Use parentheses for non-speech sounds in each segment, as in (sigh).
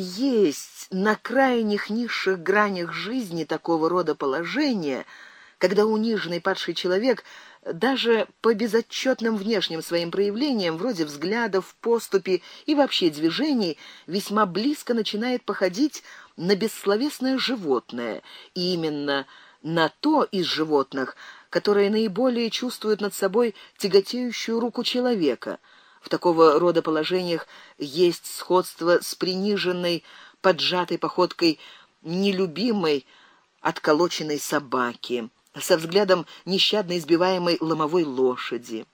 есть на крайних низших гранях жизни такого рода положения, когда униженный падший человек даже по безотчетным внешним своим проявлениям, вроде взглядов, поступи и вообще движений, весьма близко начинает походить на бессловесное животное, и именно на то из животных, которое наиболее чувствует над собой тяготеющую руку человека. В такого рода положениях есть сходство с приниженной, поджатой походкой нелюбимой, отколоченной собаки со взглядом нещадно избиваемой ломовой лошади.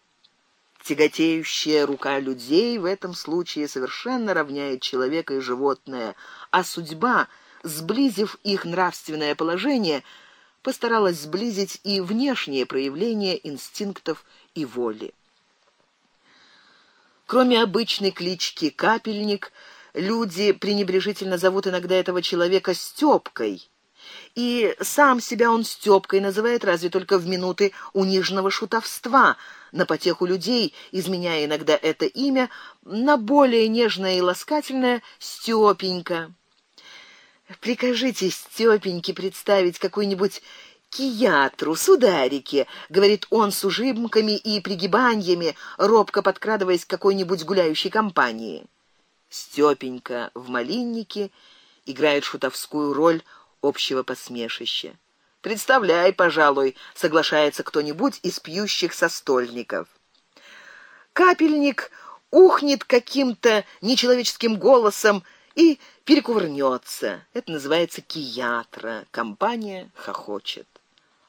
Тяготеющая рука людей в этом случае совершенно равняет человека и животное, а судьба, сблизив их нравственное положение, постаралась сблизить и внешние проявления инстинктов и воли. Кроме обычной клички Капельник, люди пренебрежительно зовут иногда этого человека Стёпкой и сам себя он Стёпкой называет разве только в минуты униженного шутовства, на потеху людей, изменяя иногда это имя на более нежное и ласкательное Стёпенька. Прикажите Стёпеньке представить какой-нибудь киятру, сударике, говорит он с ужимками и пригибаниями, робко подкрадываясь к какой-нибудь гуляющей компании. Стёпенька в малиннике играет шутовскую роль общего посмешища. Представляй, пожалуй, соглашается кто-нибудь из пьющих состольников. Капельник ухнет каким-то нечеловеческим голосом и перекувырнется. Это называется киятра. Компания хохочет.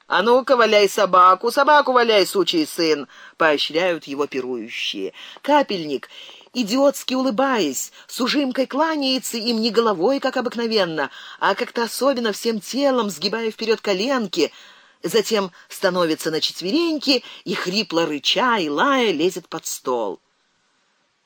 А ну-ка, валяй собаку, собаку валяй, сучий сын, поощряют его пирующие. Капельник идиотски улыбаясь, с ужимкой кланяется им не головой, как обыкновенно, а как-то особенно всем телом, сгибая вперед коленки, затем становится на четвереньки и хрипло рыча и лая лезет под стол.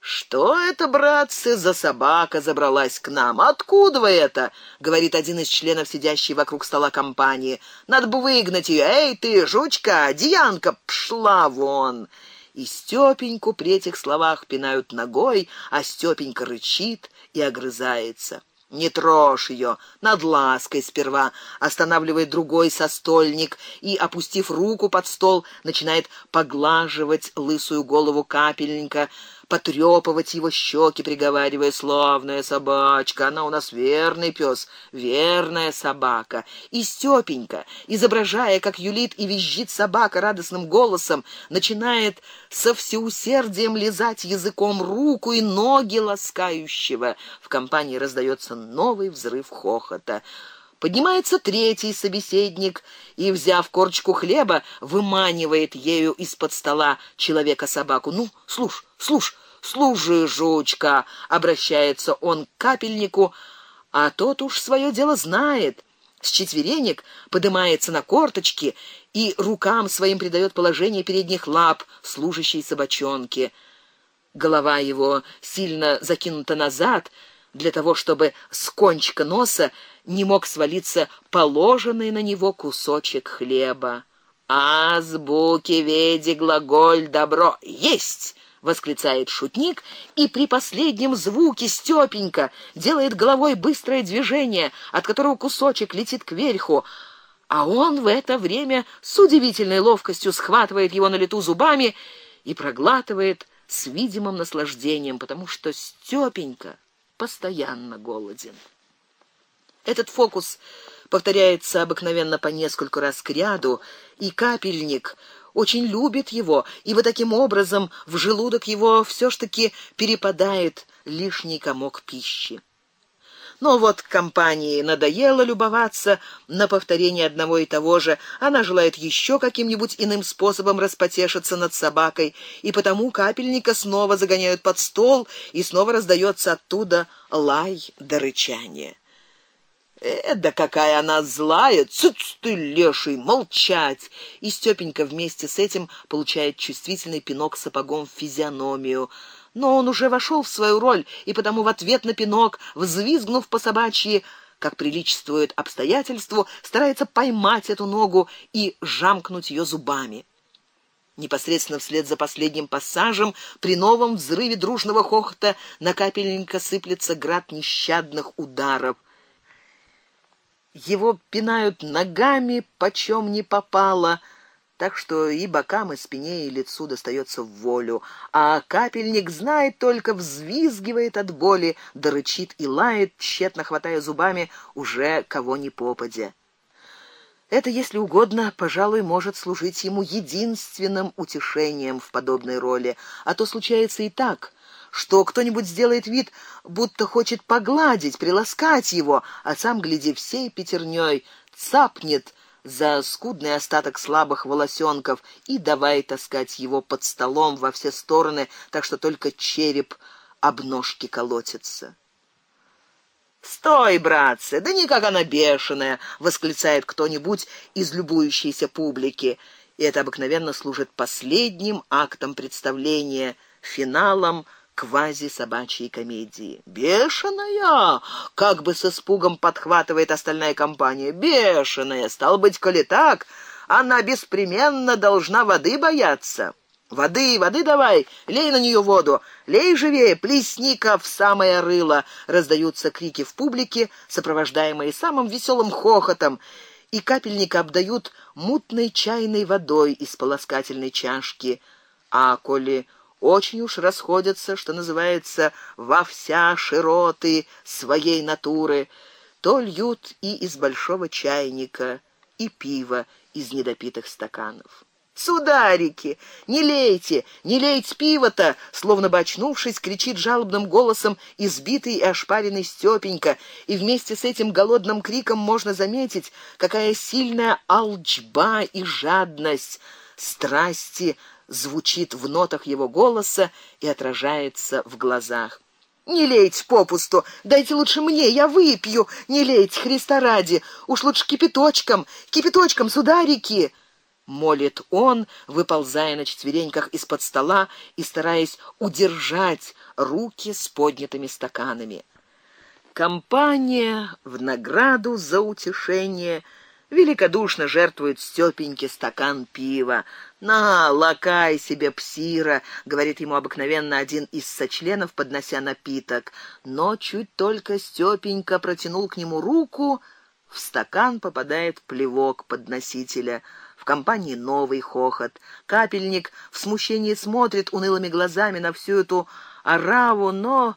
Что это, братцы, за собака забралась к нам? Откуда вы это? говорит один из членов сидящей вокруг стола компании. Надо бы выгнать ее. Эй ты, жучка, Дианка, пшла вон и Стёпеньку при этих словах пинают ногой, а Стёпенька рычит и огрызается. Не трожь ее, над лаской сперва, останавливает другой состольник и, опустив руку под стол, начинает поглаживать лысую голову капельника, потрепывать его щеки, приговаривая: "Славная собачка, она у нас верный пес, верная собака". И Стёпенька, изображая, как юлит и визжит собака радостным голосом, начинает со всеусердием лизать языком руку и ноги ласкающего. В компании раздается новый взрыв хохота. Поднимается третий собеседник и, взяв корочку хлеба, выманивает ею из-под стола человека-собаку. Ну, слушай, слушай, служи, жучка, обращается он к капельнику, а тот уж свое дело знает. С четверенек поднимается на корточки и рукам своим придает положение передних лап служащей собачонке. Голова его сильно закинута назад, для того, чтобы с кончика носа не мог свалиться положенный на него кусочек хлеба. Азбуки веди глаголь добро есть восклицает шутник, и при последнем звуке Стёпенька делает головой быстрое движение, от которого кусочек летит кверху, а он в это время с удивительной ловкостью схватывает его на лету зубами и проглатывает с видимым наслаждением, потому что Стёпенька постоянно голоден. Этот фокус повторяется обыкновенно по нескольку раз к ряду, и капельник очень любит его, и вот таким образом в желудок его все ж таки перепадает лишний комок пищи. Но вот компании надоело любоваться на повторение одного и того же. Она желает еще каким-нибудь иным способом распотешиться над собакой, и потому капельника снова загоняют под стол, и снова раздается оттуда лай да рычание. Э, да какая она злая! Цыц ты, леший, молчать! И Стёпенька вместе с этим получает чувствительный пинок сапогом в физиономию. Но он уже вошел в свою роль, и потому в ответ на пинок, взвизгнув по собачьи, как приличествует обстоятельству, старается поймать эту ногу и жамкнуть ее зубами. Непосредственно вслед за последним пассажем при новом взрыве дружного хохота на капельника сыплется град нещадных ударов. Его пинают ногами, почем не попало, так что и бокам, и спине, и лицу достается в волю, а капельник знает только взвизгивает от боли, да рычит и лает, тщетно хватая зубами уже кого ни попадя. Это, если угодно, пожалуй, может служить ему единственным утешением в подобной роли, а то случается и так, что кто-нибудь сделает вид, будто хочет погладить, приласкать его, а сам гляди всей пятерней цапнет за скудный остаток слабых волосенков и давай таскать его под столом во все стороны, так что только череп об ножки колотится. Стой, братцы, да никак она бешеная, восклицает кто-нибудь из любующейся публики. И это обыкновенно служит последним актом представления, финалом квази-собачьей комедии. Бешеная, как бы с испугом подхватывает остальная компания. Бешеная, стал быть, коли так, она беспременно должна воды бояться. Воды, воды давай, лей на нее воду, лей живее, плесни-ка в самое рыло. Раздаются крики в публике, сопровождаемые самым веселым хохотом, и капельника обдают мутной чайной водой из полоскательной чашки. А коли очень уж расходятся, что называется, во вся широты своей натуры, то льют и из большого чайника, и пиво из недопитых стаканов. Сударики, не лейте, не лейте пиво-то, словно бы очнувшись, кричит жалобным голосом избитый и ошпаренный Стёпенька, и вместе с этим голодным криком можно заметить, какая сильная алчба и жадность страсти звучит в нотах его голоса и отражается в глазах. Не лейте попусту, дайте лучше мне, я выпью. Не лейте Христа ради, уж лучше кипяточком, кипяточком, сударики молит он, выползая на четвереньках из-под стола и стараясь удержать руки с поднятыми стаканами. Компания в награду за утешение великодушно жертвует Стёпеньке стакан пива. На, лакай себе псира, говорит ему обыкновенно один из сочленов, поднося напиток. Но чуть только Стёпенька протянул к нему руку, в стакан попадает плевок подносителя. В компании новый хохот. Капельник в смущении смотрит унылыми глазами на всю эту ораву, но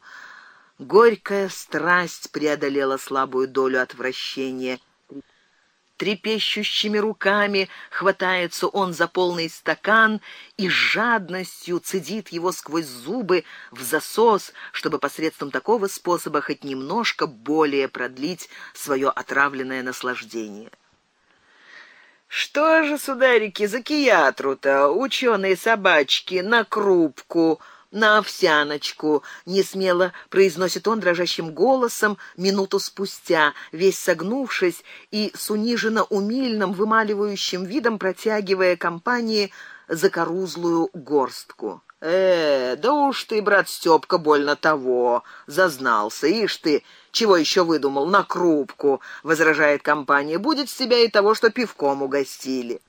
горькая страсть преодолела слабую долю отвращения. Трепещущими руками хватается он за полный стакан и с жадностью цедит его сквозь зубы в засос, чтобы посредством такого способа хоть немножко более продлить свое отравленное наслаждение. Что же, сударики, за киятру-то, ученые собачки, на крупку, на овсяночку, не смело произносит он дрожащим голосом минуту спустя, весь согнувшись и с униженно умильным вымаливающим видом протягивая компании закорузлую горстку. Э, да уж ты, брат Стёпка, больно того, зазнался, ишь ты, чего еще выдумал на крупку, возражает компания. Будет с тебя и того, что пивком угостили.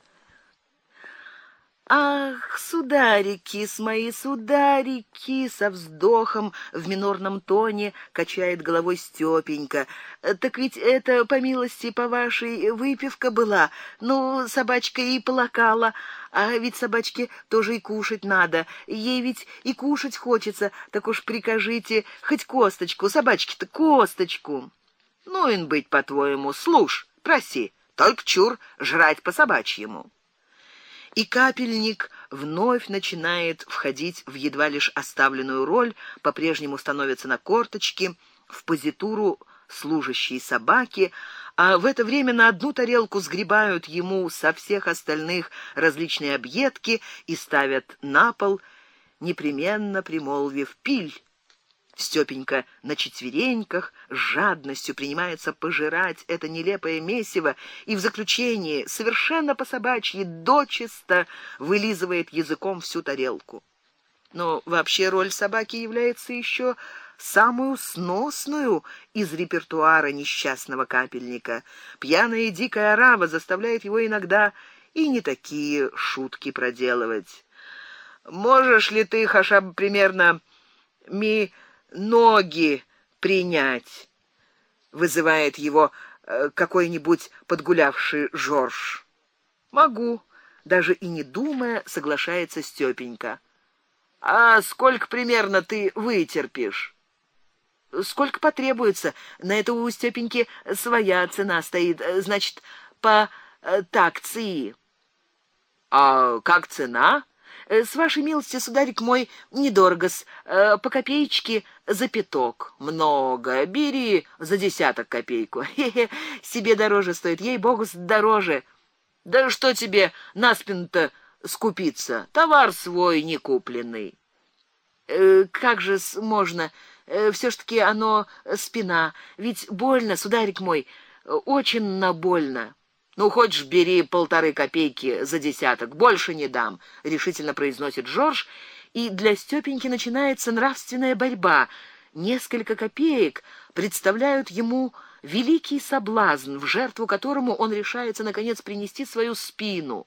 Ах, сударики, с мои сударики, со вздохом в минорном тоне качает головой Стёпенька. Так ведь это по милости по вашей выпивка была. Ну, собачка и плакала, а ведь собачке тоже и кушать надо. Ей ведь и кушать хочется. Так уж прикажите хоть косточку, собачке-то косточку. Ну, ин быть, по-твоему, слушь, проси, только чур жрать по собачьему и капельник вновь начинает входить в едва лишь оставленную роль, по-прежнему становится на корточки, в позитуру служащей собаки, а в это время на одну тарелку сгребают ему со всех остальных различные объедки и ставят на пол, непременно примолвив «пиль». Стёпенька на четвереньках с жадностью принимается пожирать это нелепое месиво и в заключении совершенно по-собачьи дочисто вылизывает языком всю тарелку. Но вообще роль собаки является еще самую сносную из репертуара несчастного капельника. Пьяная дикая орава заставляет его иногда и не такие шутки проделывать. Можешь ли ты бы примерно ми ноги принять? Вызывает его э, какой-нибудь подгулявший Жорж. Могу, даже и не думая, соглашается Стёпенька. А сколько примерно ты вытерпишь? Сколько потребуется? На это у Стёпеньки своя цена стоит, значит, по э, такции. А как цена? Э, с вашей милости, сударик мой, недорого-с, э, по копеечке за пяток. Много. Бери за десяток копейку. (laughs) Хе-хе, себе дороже стоит, ей-богу, дороже. Да что тебе на спину-то скупиться? Товар свой не купленный. Э, как же можно? Э, все ж таки оно спина. Ведь больно, сударик мой, очень на больно. Ну, хочешь, бери полторы копейки за десяток, больше не дам, решительно произносит Жорж, и для Стёпеньки начинается нравственная борьба. Несколько копеек представляют ему великий соблазн, в жертву которому он решается наконец принести свою спину.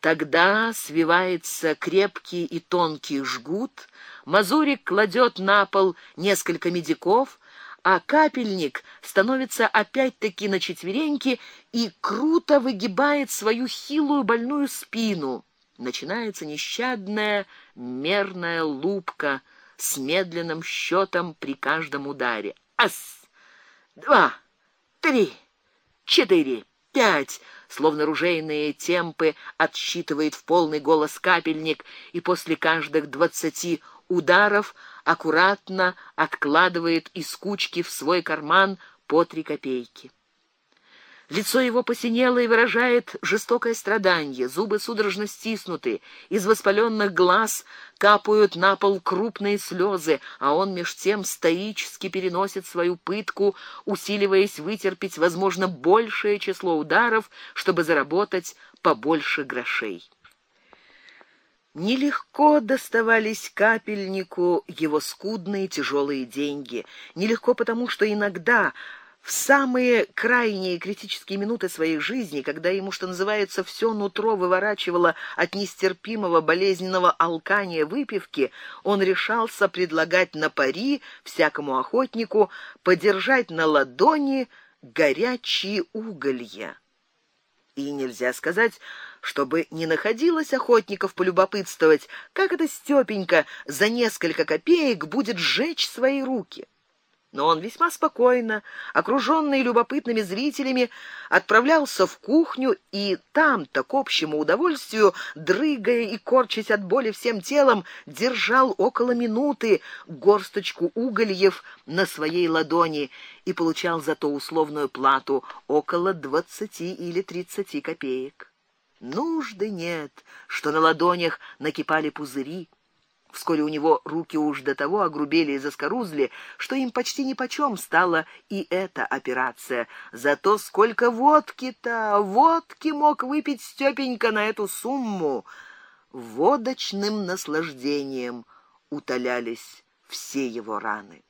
Тогда свивается крепкий и тонкий жгут, Мазурик кладет на пол несколько медиков, а капельник становится опять-таки на четвереньки и круто выгибает свою хилую больную спину. Начинается нещадная мерная лупка с медленным счетом при каждом ударе. Ас! Два, три, четыре, пять, словно ружейные темпы отсчитывает в полный голос капельник, и после каждых двадцати ударов аккуратно откладывает из кучки в свой карман по три копейки. Лицо его посинело и выражает жестокое страдание, зубы судорожно стиснуты, из воспаленных глаз капают на пол крупные слезы, а он меж тем стоически переносит свою пытку, усиливаясь вытерпеть, возможно, большее число ударов, чтобы заработать побольше грошей. Нелегко доставались капельнику его скудные тяжелые деньги. Нелегко потому, что иногда в самые крайние критические минуты своей жизни, когда ему, что называется, все нутро выворачивало от нестерпимого болезненного алкания выпивки, он решался предлагать на пари всякому охотнику подержать на ладони горячие уголья. И нельзя сказать, чтобы не находилось охотников полюбопытствовать, как это Стёпенька за несколько копеек будет сжечь свои руки. Но он весьма спокойно, окруженный любопытными зрителями, отправлялся в кухню и там-то к общему удовольствию, дрыгая и корчась от боли всем телом, держал около минуты горсточку угольев на своей ладони и получал за то условную плату около двадцати или тридцати копеек. Нужды нет, что на ладонях накипали пузыри. Вскоре у него руки уж до того огрубели и заскорузли, что им почти нипочем стала и эта операция. Зато сколько водки-то, водки мог выпить Стёпенька на эту сумму. Водочным наслаждением утолялись все его раны.